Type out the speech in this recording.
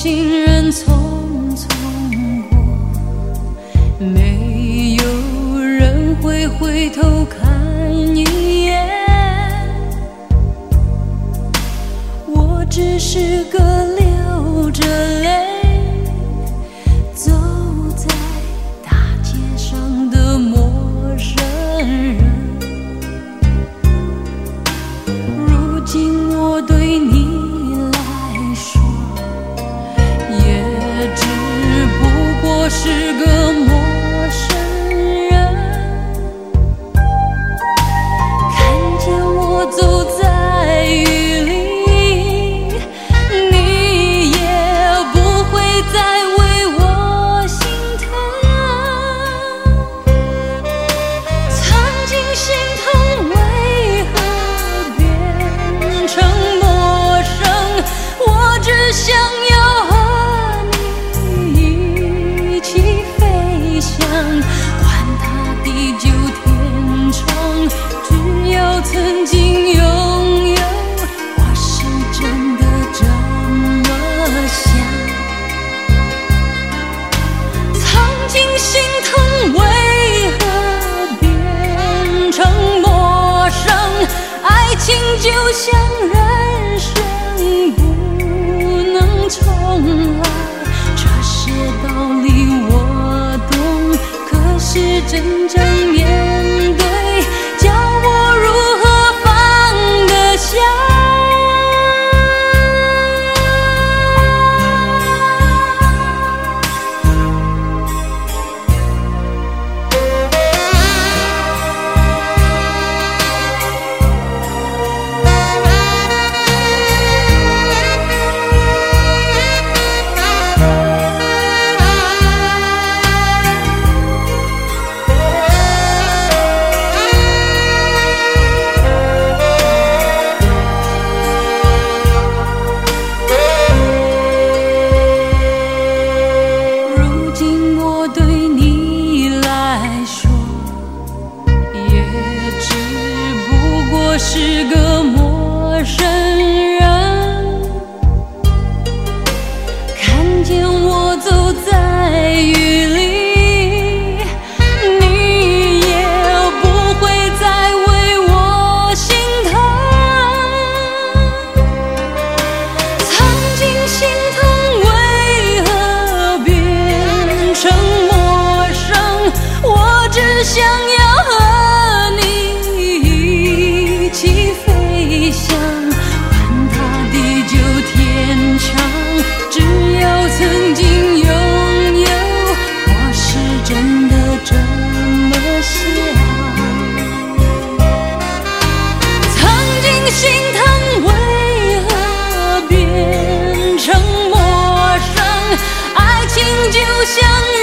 行人匆匆过没有人会回头看一眼。我只是个流着泪就像人生不能重来，这些道理我懂，可是真正。是个陌生人看见我走在雨里你也不会再为我心疼曾经心疼为何变成陌生我只想要想。